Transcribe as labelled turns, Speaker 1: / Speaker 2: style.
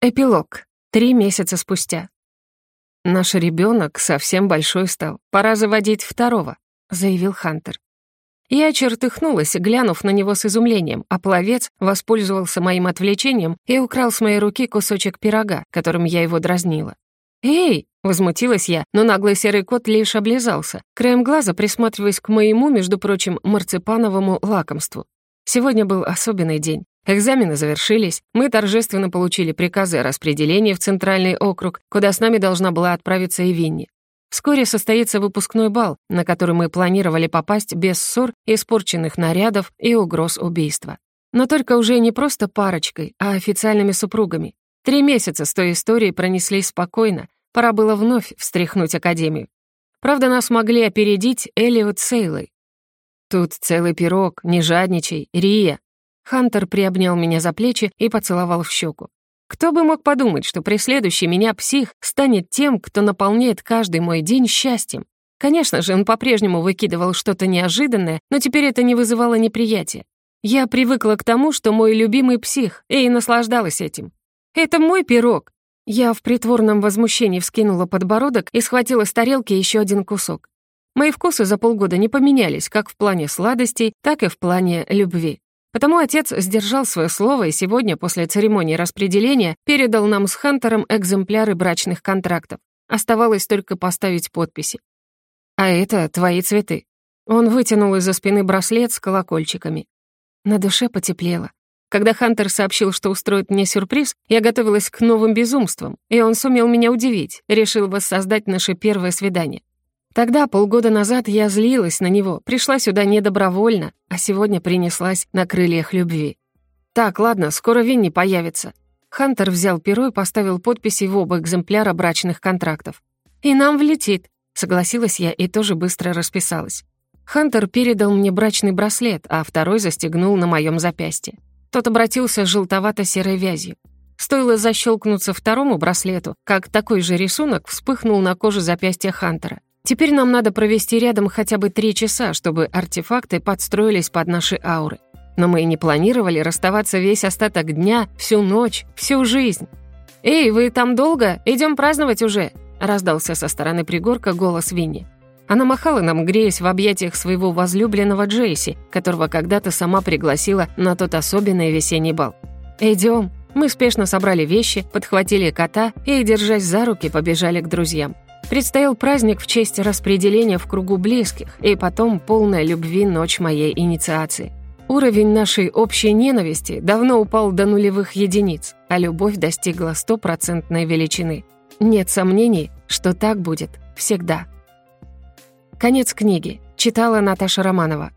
Speaker 1: Эпилог. Три месяца спустя. «Наш ребенок совсем большой стал. Пора заводить второго», — заявил Хантер. Я чертыхнулась, глянув на него с изумлением, а пловец воспользовался моим отвлечением и украл с моей руки кусочек пирога, которым я его дразнила. «Эй!» — возмутилась я, но наглый серый кот лишь облизался, краем глаза присматриваясь к моему, между прочим, марципановому лакомству. Сегодня был особенный день. Экзамены завершились, мы торжественно получили приказы о распределении в Центральный округ, куда с нами должна была отправиться и Винни. Вскоре состоится выпускной бал, на который мы планировали попасть без ссор, испорченных нарядов и угроз убийства. Но только уже не просто парочкой, а официальными супругами. Три месяца с той историей пронеслись спокойно, пора было вновь встряхнуть Академию. Правда, нас могли опередить Элиот Сейлой. «Тут целый пирог, не жадничай, Рия», Хантер приобнял меня за плечи и поцеловал в щеку. Кто бы мог подумать, что преследующий меня псих станет тем, кто наполняет каждый мой день счастьем. Конечно же, он по-прежнему выкидывал что-то неожиданное, но теперь это не вызывало неприятия. Я привыкла к тому, что мой любимый псих, и наслаждалась этим. «Это мой пирог!» Я в притворном возмущении вскинула подбородок и схватила с тарелки еще один кусок. Мои вкусы за полгода не поменялись как в плане сладостей, так и в плане любви. Потому отец сдержал свое слово и сегодня, после церемонии распределения, передал нам с Хантером экземпляры брачных контрактов. Оставалось только поставить подписи. «А это твои цветы». Он вытянул из-за спины браслет с колокольчиками. На душе потеплело. Когда Хантер сообщил, что устроит мне сюрприз, я готовилась к новым безумствам, и он сумел меня удивить, решил воссоздать наше первое свидание. Тогда, полгода назад, я злилась на него, пришла сюда недобровольно, а сегодня принеслась на крыльях любви. Так, ладно, скоро Винни появится. Хантер взял перо и поставил подписи в оба экземпляра брачных контрактов. «И нам влетит», — согласилась я и тоже быстро расписалась. Хантер передал мне брачный браслет, а второй застегнул на моем запястье. Тот обратился желтовато-серой вязью. Стоило защелкнуться второму браслету, как такой же рисунок вспыхнул на коже запястья Хантера. Теперь нам надо провести рядом хотя бы три часа, чтобы артефакты подстроились под наши ауры. Но мы и не планировали расставаться весь остаток дня, всю ночь, всю жизнь. «Эй, вы там долго? Идем праздновать уже!» раздался со стороны пригорка голос Винни. Она махала нам, греясь в объятиях своего возлюбленного Джейси, которого когда-то сама пригласила на тот особенный весенний бал. «Идем!» Мы спешно собрали вещи, подхватили кота и, держась за руки, побежали к друзьям. Предстоял праздник в честь распределения в кругу близких и потом полная любви ночь моей инициации. Уровень нашей общей ненависти давно упал до нулевых единиц, а любовь достигла стопроцентной величины. Нет сомнений, что так будет всегда. Конец книги. Читала Наташа Романова.